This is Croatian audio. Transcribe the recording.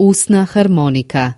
usna harmonika.